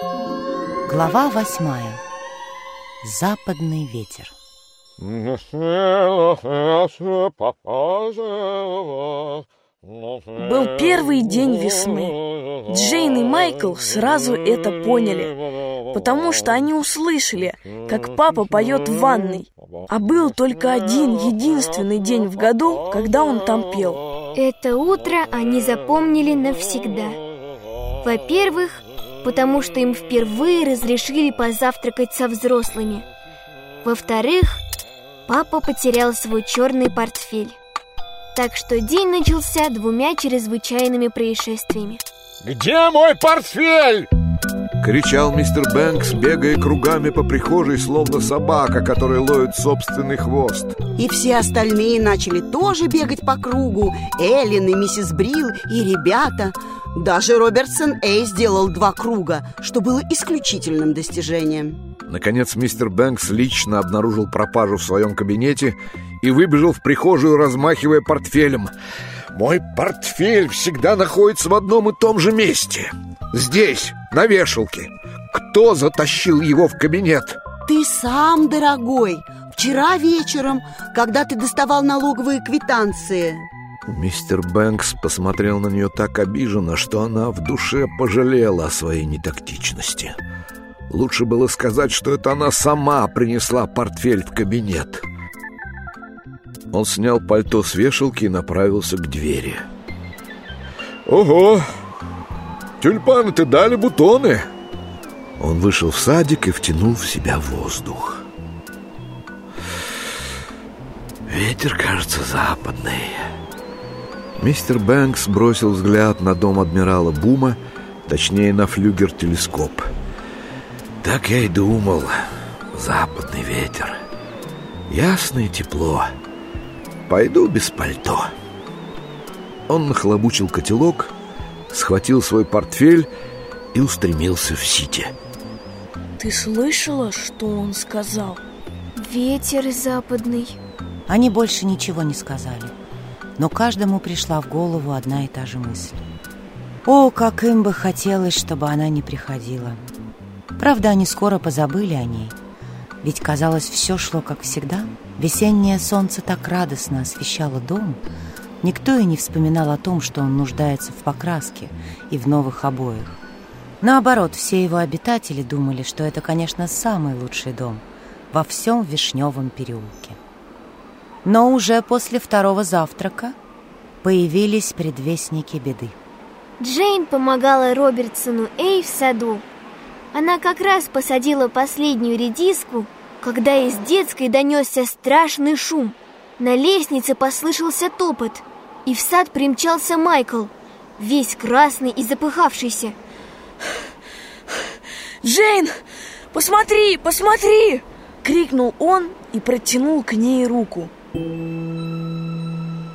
Глава восьмая Западный ветер Был первый день весны. Джейн и Майкл сразу это поняли, потому что они услышали, как папа поет в ванной. А был только один единственный день в году, когда он там пел. Это утро они запомнили навсегда. Во-первых, потому что им впервые разрешили позавтракать со взрослыми. Во-вторых, папа потерял свой черный портфель. Так что день начался двумя чрезвычайными происшествиями. Где мой портфель? Кричал мистер Бэнкс, бегая кругами по прихожей, словно собака, которая ловит собственный хвост. И все остальные начали тоже бегать по кругу. Эллен и миссис Брил, и ребята. Даже Робертсон Эй сделал два круга, что было исключительным достижением. Наконец мистер Бэнкс лично обнаружил пропажу в своем кабинете и выбежал в прихожую, размахивая портфелем. «Мой портфель всегда находится в одном и том же месте. Здесь, на вешалке. Кто затащил его в кабинет?» Ты сам, дорогой, вчера вечером, когда ты доставал налоговые квитанции. Мистер Бэнкс посмотрел на нее так обиженно, что она в душе пожалела о своей нетактичности. Лучше было сказать, что это она сама принесла портфель в кабинет. Он снял пальто с вешалки и направился к двери. «Ого! Тюльпаны-то дали бутоны!» Он вышел в садик и втянул в себя воздух. Ветер, кажется, западный. Мистер Бэнкс бросил взгляд на дом адмирала Бума, точнее на флюгер-телескоп. Так я и думал. Западный ветер. Ясное тепло. Пойду без пальто. Он нахлобучил котелок, схватил свой портфель и устремился в Сити. Ты слышала, что он сказал? Ветер западный. Они больше ничего не сказали Но каждому пришла в голову одна и та же мысль. О, как им бы хотелось, чтобы она не приходила. Правда, они скоро позабыли о ней. Ведь, казалось, все шло как всегда. Весеннее солнце так радостно освещало дом. Никто и не вспоминал о том, что он нуждается в покраске и в новых обоях. Наоборот, все его обитатели думали, что это, конечно, самый лучший дом во всем Вишневом переулке. Но уже после второго завтрака появились предвестники беды. Джейн помогала Робертсону Эй в саду. Она как раз посадила последнюю редиску, когда из детской донесся страшный шум. На лестнице послышался топот, и в сад примчался Майкл, весь красный и запыхавшийся. Джейн, посмотри, посмотри! Крикнул он и протянул к ней руку.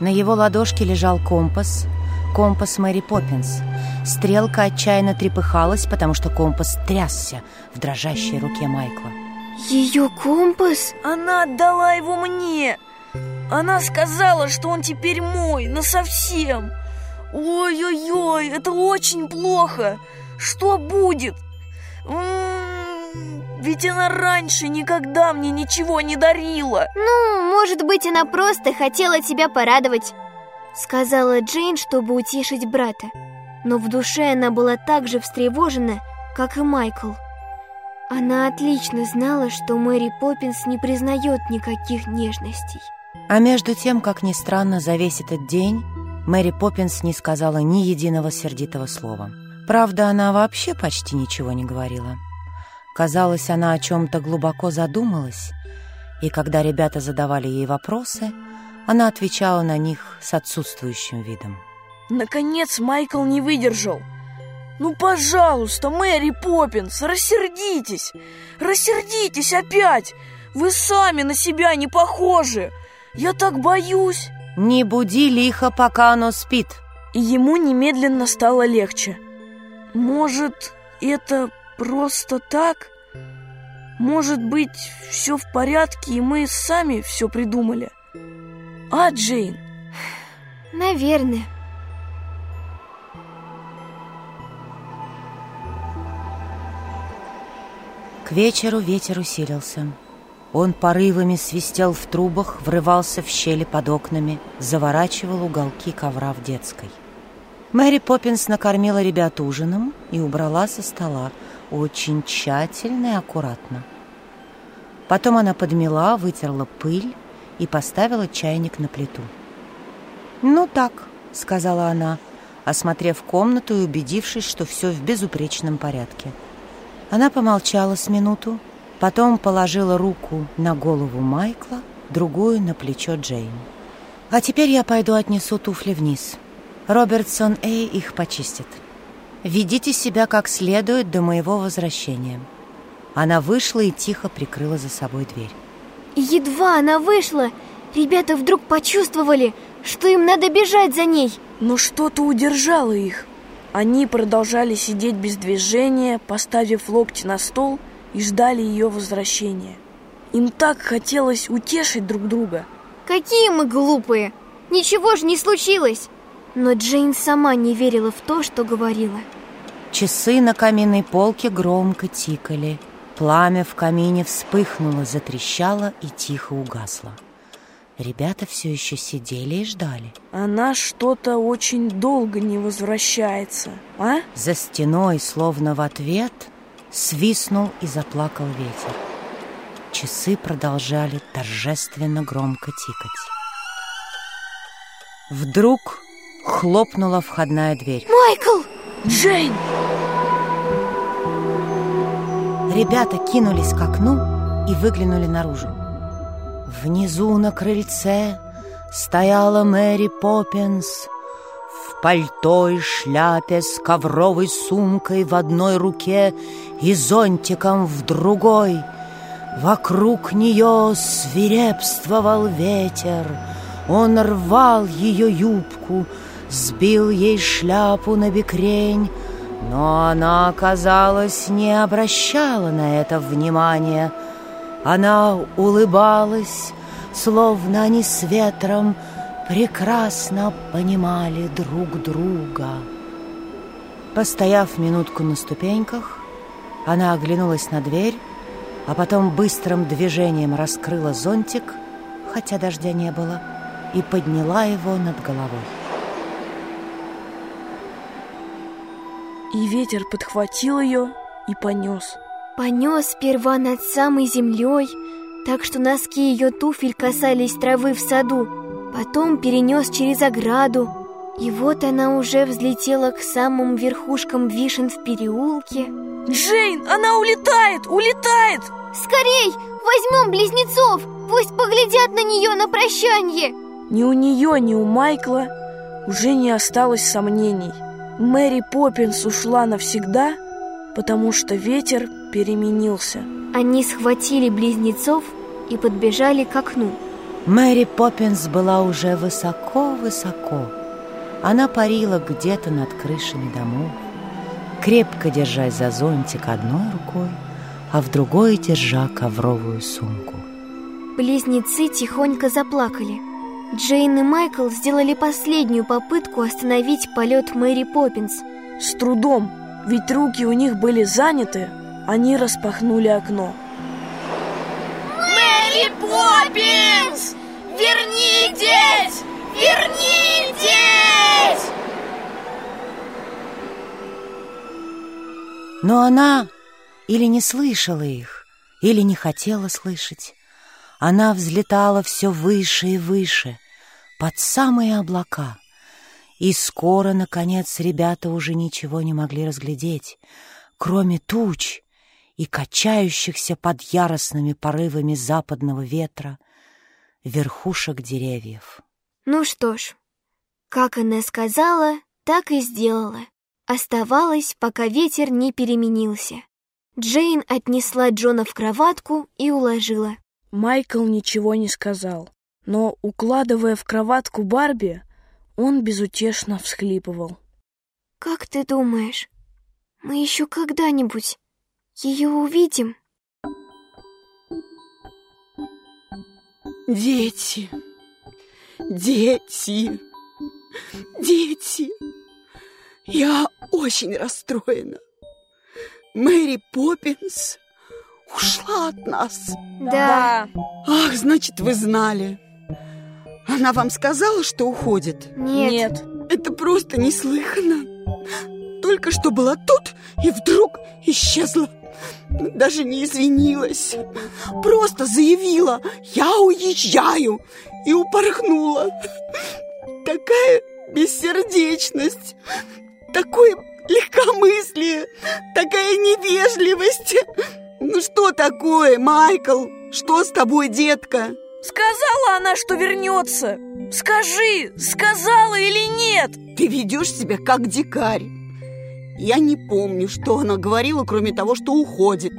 На его ладошке лежал компас, компас Мэри Поппинс. Стрелка отчаянно трепыхалась, потому что компас трясся в дрожащей руке Майкла. Ее компас? Она отдала его мне. Она сказала, что он теперь мой, насовсем. Ой-ой-ой, это очень плохо. Что будет? М-м-м, ведь она раньше никогда мне ничего не дарила. Ну, может быть, она просто хотела тебя порадовать, сказала Джейн, чтобы утешить брата. Но в душе она была так же встревожена, как и Майкл. Она отлично знала, что Мэри Поппинс не признает никаких нежностей. А между тем, как ни странно, за весь этот день Мэри Поппинс не сказала ни единого сердитого слова. Правда, она вообще почти ничего не говорила. Казалось, она о чем-то глубоко задумалась, и когда ребята задавали ей вопросы, она отвечала на них с отсутствующим видом. Наконец Майкл не выдержал. «Ну, пожалуйста, Мэри Поппинс, рассердитесь! Рассердитесь опять! Вы сами на себя не похожи! Я так боюсь!» «Не буди лихо, пока оно спит!» И ему немедленно стало легче. «Может, это просто так? Может быть, все в порядке, и мы сами все придумали? А, Джейн?» Наверное. К вечеру ветер усилился. Он порывами свистел в трубах, врывался в щели под окнами, заворачивал уголки ковра в детской. Мэри Поппинс накормила ребят ужином и убрала со стола очень тщательно и аккуратно. Потом она подмела, вытерла пыль и поставила чайник на плиту. «Ну так», — сказала она, осмотрев комнату и убедившись, что все в безупречном порядке. Она помолчала с минуту, потом положила руку на голову Майкла, другую на плечо Джейн. «А теперь я пойду отнесу туфли вниз. Робертсон Эй их почистит. Ведите себя как следует до моего возвращения». Она вышла и тихо прикрыла за собой дверь. Едва она вышла, ребята вдруг почувствовали, что им надо бежать за ней. Но что-то удержало их. Они продолжали сидеть без движения, поставив локти на стол и ждали ее возвращения. Им так хотелось утешить друг друга. Какие мы глупые! Ничего же не случилось! Но Джейн сама не верила в то, что говорила. Часы на каминной полке громко тикали. Пламя в камине вспыхнуло, затрещало и тихо угасло. Ребята все еще сидели и ждали. Она что-то очень долго не возвращается, а? За стеной, словно в ответ, свистнул и заплакал ветер. Часы продолжали торжественно громко тикать. Вдруг хлопнула входная дверь. Майкл! Джейн! Ребята кинулись к окну и выглянули наружу. Внизу на крыльце стояла Мэри Поппинс в пальто и шляпе с ковровой сумкой в одной руке и зонтиком в другой. Вокруг нее свирепствовал ветер. Он рвал ее юбку, сбил ей шляпу на бекрень, но она, казалось, не обращала на это внимания. Она улыбалась, словно они с ветром прекрасно понимали друг друга. Постояв минутку на ступеньках, она оглянулась на дверь, а потом быстрым движением раскрыла зонтик, хотя дождя не было, и подняла его над головой. И ветер подхватил ее и понес. Понес сперва над самой землей, так что носки ее туфель касались травы в саду. Потом перенес через ограду. И вот она уже взлетела к самым верхушкам вишен в переулке. Джейн, она улетает, улетает! Скорей, возьмем близнецов, пусть поглядят на нее на прощанье. Ни у нее, ни у Майкла уже не осталось сомнений. Мэри Поппинс ушла навсегда, потому что ветер переменился. Они схватили близнецов и подбежали к окну. Мэри Поппинс была уже высоко-высоко. Она парила где-то над крышами домов, крепко держась за зонтик одной рукой, а в другой держа ковровую сумку. Близнецы тихонько заплакали. Джейн и Майкл сделали последнюю попытку остановить полет Мэри Поппинс. С трудом, ведь руки у них были заняты, они распахнули окно. Мэри Поппинс! Вернитесь! Вернитесь! Но она или не слышала их, или не хотела слышать. Она взлетала все выше и выше, под самые облака. И скоро, наконец, ребята уже ничего не могли разглядеть, кроме туч и качающихся под яростными порывами западного ветра верхушек деревьев. Ну что ж, как она сказала, так и сделала. Оставалось, пока ветер не переменился. Джейн отнесла Джона в кроватку и уложила. Майкл ничего не сказал, но, укладывая в кроватку Барби, он безутешно всхлипывал. «Как ты думаешь, мы еще когда-нибудь ее увидим?» Дети, дети, дети. Я очень расстроена. Мэри Поппинс ушла от нас. Да. Ах, значит, вы знали. Она вам сказала, что уходит? Нет. Нет. Это просто неслыханно. Только что была тут и вдруг исчезла. Даже не извинилась. Просто заявила «Я уезжаю» и упорхнула. Такая бессердечность, такое легкомыслие, такая невежливость. Ну что такое, Майкл? Что с тобой, детка? Сказала она, что вернется. Скажи, сказала или нет? Ты ведешь себя как дикарь. Я не помню, что она говорила, кроме того, что уходит.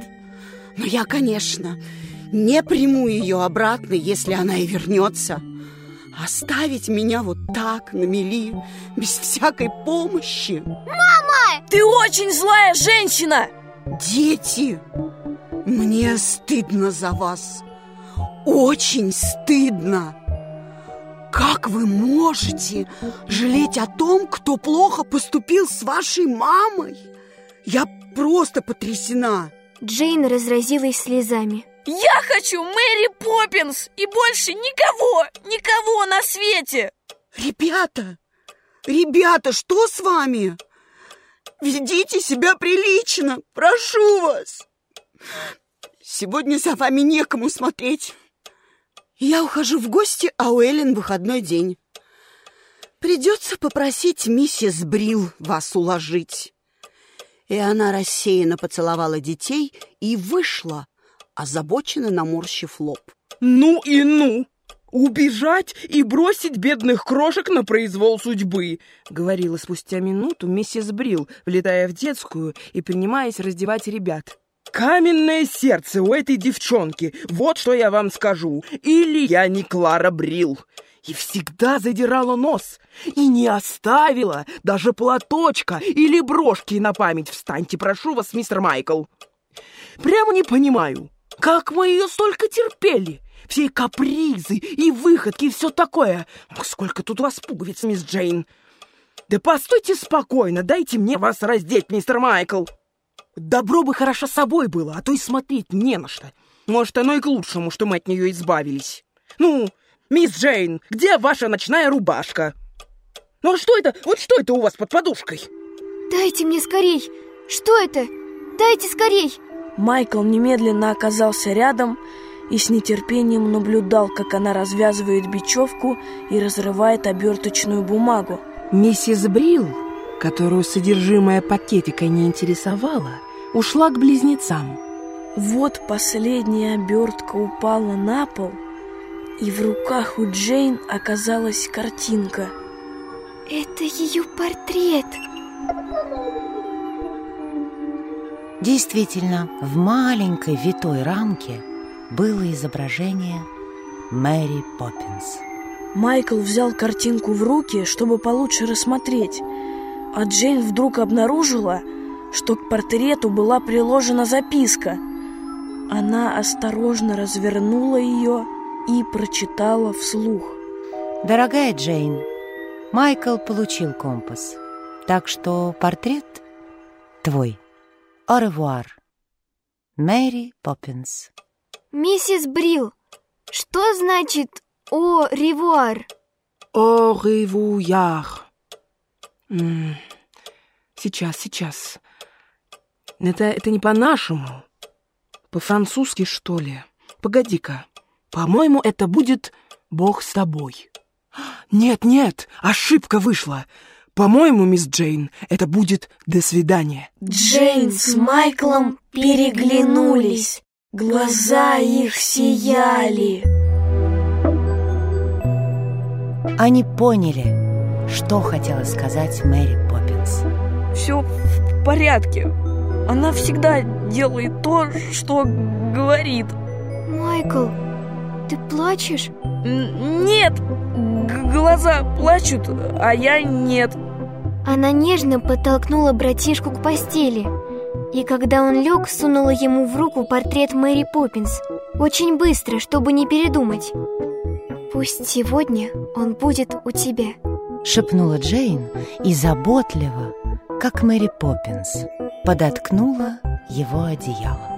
Но я, конечно, не приму ее обратно, если она и вернется. Оставить меня вот так, на мели, без всякой помощи. Ты очень злая женщина! Дети, мне стыдно за вас. Очень стыдно. Как вы можете жалеть о том, кто плохо поступил с вашей мамой? Я просто потрясена. Джейн разразилась слезами. Я хочу Мэри Поппинс и больше никого, никого на свете! Ребята, ребята, что с вами? Ведите себя прилично, прошу вас. Сегодня за вами некому смотреть. Я ухожу в гости, а у Эллен выходной день. Придется попросить миссис Брил вас уложить. И она рассеянно поцеловала детей и вышла, озабоченно наморщив лоб. Ну и ну! Убежать и бросить бедных крошек на произвол судьбы, говорила спустя минуту миссис Брил, влетая в детскую и принимаясь раздевать ребят. Каменное сердце у этой девчонки, вот что я вам скажу. Или я не Клара Брил. И всегда задирала нос. И не оставила даже платочка или брошки на память. Встаньте, прошу вас, мистер Майкл. Прямо не понимаю, как мы ее столько терпели. Все капризы, и выходки, и все такое. Сколько тут у вас пуговиц, мисс Джейн. Да постойте спокойно, дайте мне вас раздеть, мистер Майкл. Добро бы хорошо собой было, а то и смотреть не на что. Может, оно и к лучшему, что мы от нее избавились. Ну, мисс Джейн, где ваша ночная рубашка? Ну, а что это? Вот что это у вас под подушкой? Дайте мне скорей! Что это? Дайте скорей! Майкл немедленно оказался рядом и с нетерпением наблюдал, как она развязывает бечевку и разрывает оберточную бумагу. Миссис Брил, которую содержимое пакетика не интересовало, ушла к близнецам. Вот последняя обертка упала на пол, и в руках у Джейн оказалась картинка. Это ее портрет. Действительно, в маленькой витой рамке было изображение Мэри Поппинс. Майкл взял картинку в руки, чтобы получше рассмотреть, а Джейн вдруг обнаружила, что к портрету была приложена записка. Она осторожно развернула ее и прочитала вслух. Дорогая Джейн, Майкл получил компас, так что портрет твой. Revoir. Мэри Поппинс. Миссис Брил, что значит «о ревуар»? Revoir. М, Сейчас, сейчас. Это, это не по-нашему. По-французски, что ли? Погоди-ка. По-моему, это будет «Бог с тобой». Нет, нет, ошибка вышла. По-моему, мисс Джейн, это будет «До свидания». Джейн с Майклом переглянулись. Глаза их сияли. Они поняли, что хотела сказать Мэри Поппинс. Все в порядке. Она всегда делает то, что говорит. Майкл, ты плачешь? Нет, глаза плачут, а я нет. Она нежно подтолкнула братишку к постели. И когда он лег, сунула ему в руку портрет Мэри Поппинс. Очень быстро, чтобы не передумать. Пусть сегодня он будет у тебя. Шепнула Джейн и заботливо, как Мэри Поппинс, подоткнула его одеяло.